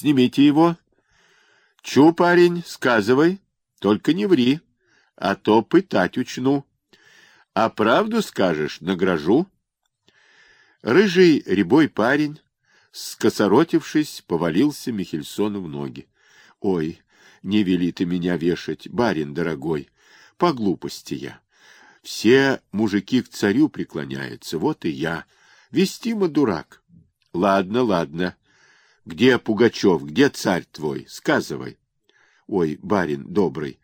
Снимите его. Чу, парень, сказывай, только не ври, а то пытать учну. А правду скажешь, награжу. Рыжий рябой парень, скосоротившись, повалился Михельсону в ноги. — Ой, не вели ты меня вешать, барин дорогой, по глупости я. Все мужики к царю преклоняются, вот и я. Вестима дурак. Ладно, ладно. Где Пугачев, где царь твой? Сказывай. Ой, барин добрый,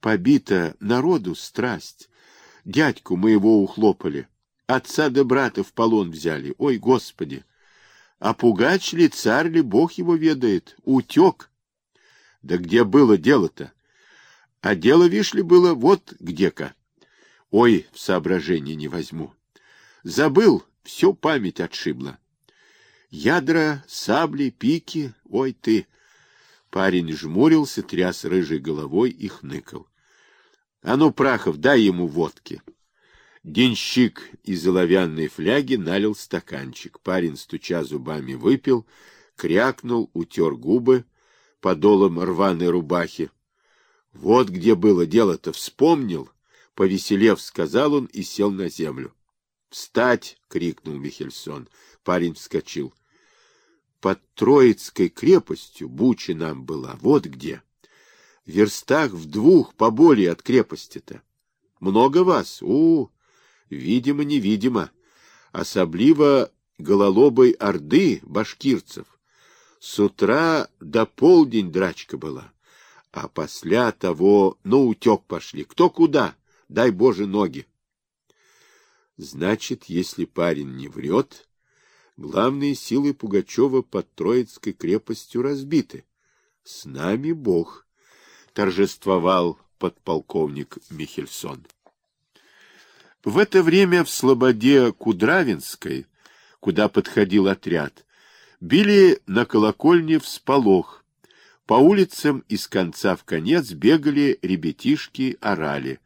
побита народу страсть. Дядьку моего ухлопали, отца да брата в полон взяли. Ой, господи! А пугач ли, царь ли, бог его ведает, утек. Да где было дело-то? А дело, вишь ли, было вот где-ка. Ой, в соображение не возьму. Забыл, все память отшибла. Ядра, сабли, пики, ой ты! Парень жмурился, тряс рыжей головой и хныкал. — А ну, Прахов, дай ему водки. Денщик из оловянной фляги налил стаканчик. Парень, стуча зубами, выпил, крякнул, утер губы подолом рваной рубахи. Вот где было дело-то, вспомнил, повеселев, сказал он и сел на землю. «Встать!» — крикнул Михельсон. Парень вскочил. Под Троицкой крепостью Буча нам была, вот где. В верстах в двух поболее от крепости-то. Много вас? У, видимо-невидимо. Особливо гололобой орды башкирцев. С утра до полдень драчка была, а после того на утек пошли. Кто куда? Дай Боже ноги. Значит, если парень не врет, главные силы Пугачева под Троицкой крепостью разбиты. С нами Бог, торжествовал подполковник Михельсон. В это время в слободе Кудравинской, куда подходил отряд, били на колокольне в сполох. По улицам из конца в конец бегали ребятишки, орали.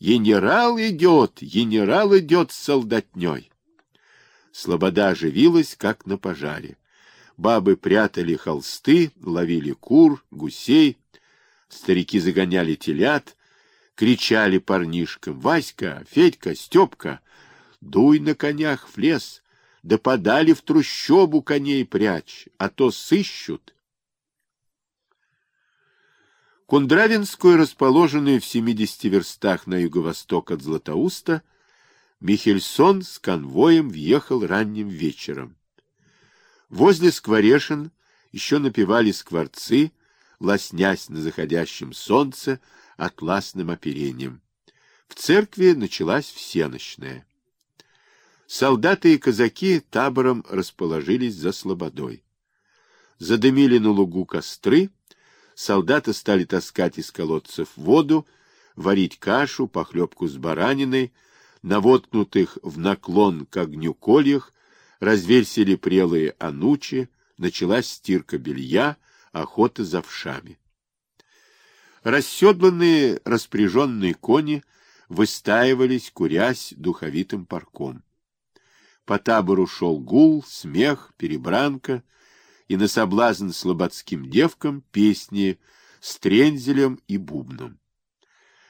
«Генерал идет! Генерал идет с солдатней!» Слобода оживилась, как на пожаре. Бабы прятали холсты, ловили кур, гусей. Старики загоняли телят, кричали парнишкам. «Васька, Федька, Степка, дуй на конях в лес!» да подали в трущобу коней прячь, а то сыщут. Кундравинскую, расположенную в 70 верстах на юго-восток от Златоуста, Михельсон с конвоем въехал ранним вечером. Возле скворешин еще напевали скворцы, лоснясь на заходящем солнце атласным оперением. В церкви началась всеночная. Солдаты и казаки табором расположились за слободой. Задымили на лугу костры, солдаты стали таскать из колодцев воду, варить кашу, похлебку с бараниной, на воткнутых в наклон к огню кольях разверсили прелые анучи, началась стирка белья, охота за вшами. Расседланные распряженные кони выстаивались, курясь духовитым парком. По табору шел гул, смех, перебранка, и на соблазн слободским девкам песни с трензелем и бубном.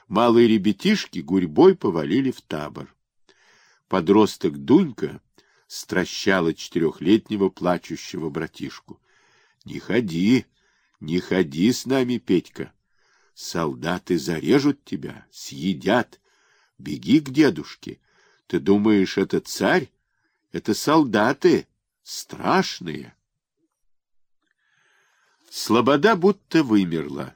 Малые ребятишки гурьбой повалили в табор. Подросток Дунька стращала четырехлетнего плачущего братишку. — Не ходи, не ходи с нами, Петька. Солдаты зарежут тебя, съедят. Беги к дедушке. Ты думаешь, это царь? Это солдаты страшные. Слобода будто вымерла.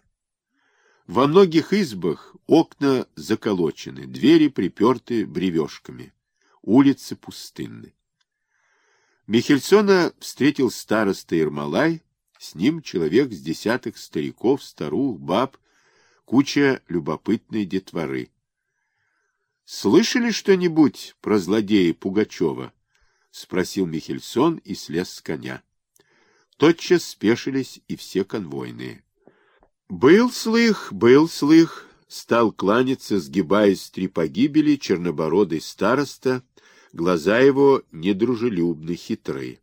Во многих избах окна заколочены, двери приперты бревешками, улицы пустынны. Михельсона встретил староста Ермолай, с ним человек с десятых стариков, старух, баб, куча любопытной детворы. Слышали что-нибудь про злодея Пугачева? — спросил Михельсон и слез с коня. Тотчас спешились и все конвойные. Был слых, был слых, стал кланяться, сгибаясь три погибели, чернобородый староста, глаза его недружелюбны, хитрые.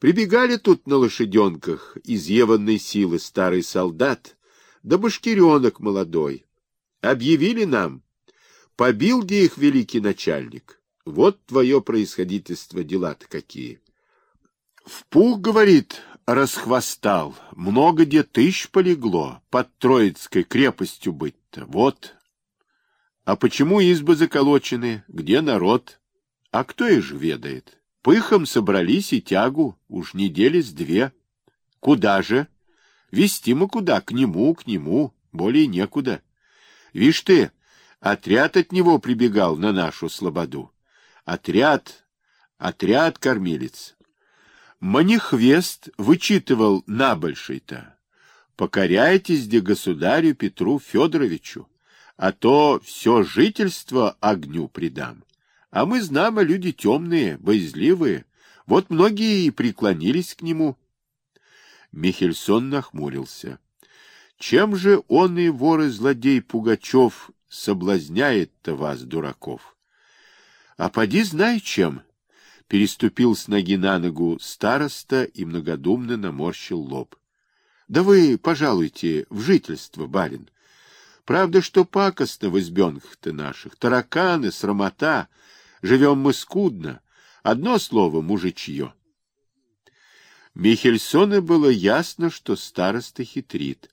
Прибегали тут на лошаденках изъеванной силы старый солдат, да башкиренок молодой. Объявили нам, побил где их великий начальник. Вот твое происходительство дела-то какие. В пух, говорит, расхвостал, много где тысяч полегло, под Троицкой крепостью быть-то, вот. А почему избы заколочены, где народ? А кто же ведает? Пыхом собрались и тягу, уж недели с две. Куда же? Вести мы куда? К нему, к нему, более некуда. Вишь ты, отряд от него прибегал на нашу слободу. Отряд, отряд кормилец. Манихвест вычитывал набольший-то. Покоряйтесь де государю Петру Федоровичу, а то все жительство огню предам. А мы, знамо, люди темные, боязливые. Вот многие и преклонились к нему. Михельсон нахмурился. Чем же он и вор и злодей Пугачев соблазняет-то вас, дураков? А поди знай чем. Переступил с ноги на ногу староста и многодумно наморщил лоб. Да вы, пожалуйте, в жительство, барин. Правда, что пакостно в избенках-то наших, тараканы, срамота — Живем мы скудно. Одно слово — мужичье. Михельсону было ясно, что староста хитрит.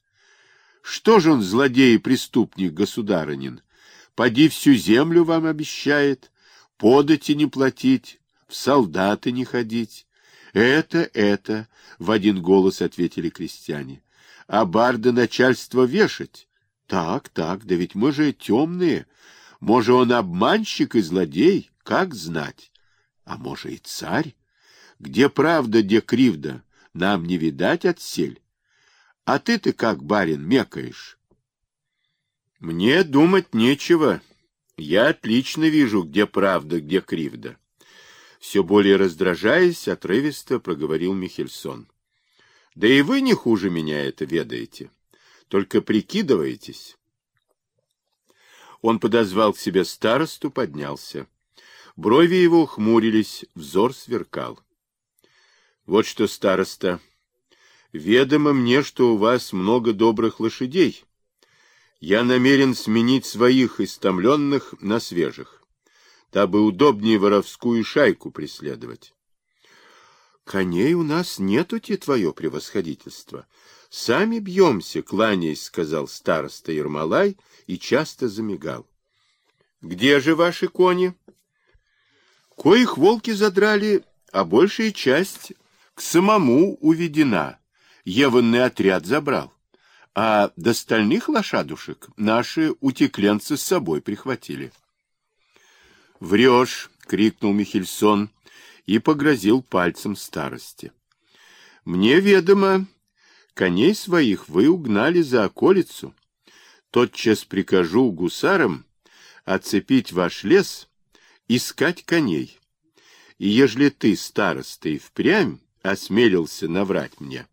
Что же он, злодей и преступник, государынин? Поди всю землю вам обещает, подати не платить, в солдаты не ходить. Это, это, — в один голос ответили крестьяне. А барда начальство вешать? Так, так, да ведь мы же темные. Может, он обманщик и злодей? Как знать? А может и царь? Где правда, где кривда? Нам не видать отсель. А ты-то как, барин, мекаешь? Мне думать нечего. Я отлично вижу, где правда, где кривда. Все более раздражаясь, отрывисто проговорил Михельсон. Да и вы не хуже меня это ведаете. Только прикидываетесь. Он подозвал к себе старосту, поднялся. Брови его хмурились, взор сверкал. Вот что, староста, ведомо мне, что у вас много добрых лошадей. Я намерен сменить своих истомленных на свежих, дабы удобнее воровскую шайку преследовать. Коней у нас нету, те твое превосходительство. Сами бьемся, кланяясь, сказал староста Ермолай и часто замигал. Где же ваши кони? Коих волки задрали, а большая часть к самому уведена. Еванный отряд забрал. А до стальных лошадушек наши утекленцы с собой прихватили. «Врешь!» — крикнул Михельсон и погрозил пальцем старости. «Мне ведомо, коней своих вы угнали за околицу. Тотчас прикажу гусарам оцепить ваш лес искать коней. И ежели ты, староста, и впрямь осмелился наврать мне,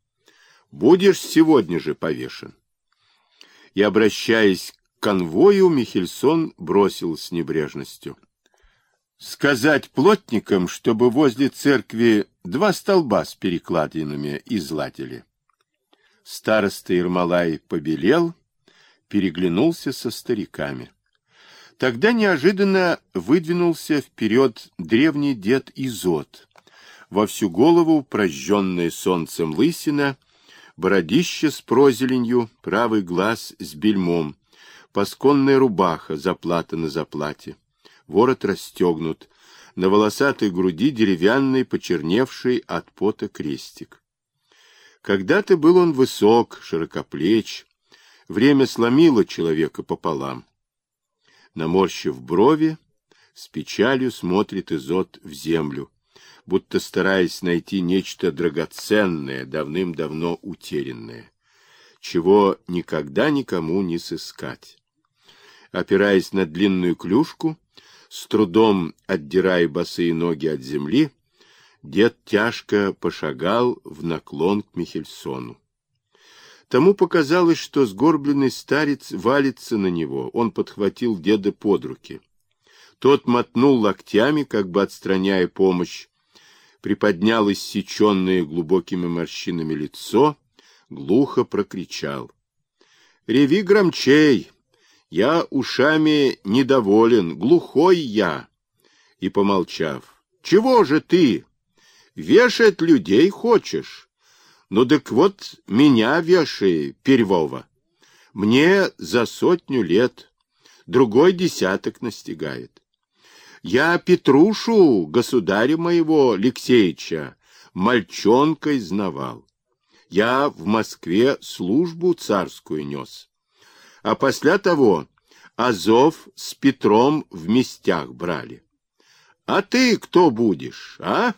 будешь сегодня же повешен. И, обращаясь к конвою, Михельсон бросил с небрежностью. Сказать плотникам, чтобы возле церкви два столба с перекладинами изладили. Староста Ермолай побелел, переглянулся со стариками. Тогда неожиданно выдвинулся вперед древний дед Изот, во всю голову прожженная солнцем лысина, бородище с прозеленью, правый глаз с бельмом, пасконная рубаха, заплата на заплате, ворот расстегнут, на волосатой груди деревянный, почерневший от пота крестик. Когда-то был он высок, широкоплеч, время сломило человека пополам наморщив брови, с печалью смотрит Изот в землю, будто стараясь найти нечто драгоценное, давным-давно утерянное, чего никогда никому не сыскать. Опираясь на длинную клюшку, с трудом отдирая босые ноги от земли, дед тяжко пошагал в наклон к Михельсону. Тому показалось, что сгорбленный старец валится на него. Он подхватил деда под руки. Тот мотнул локтями, как бы отстраняя помощь. приподнял иссеченное глубокими морщинами лицо, глухо прокричал. — Реви громчей! Я ушами недоволен, глухой я! И, помолчав, — Чего же ты? Вешать людей хочешь? Ну так вот меня вешай, Первого. Мне за сотню лет, другой десяток настигает. Я Петрушу, государя моего, Алексеевича, мальчонкой знавал. Я в Москве службу царскую нес. А после того Азов с Петром в местях брали. А ты кто будешь, а?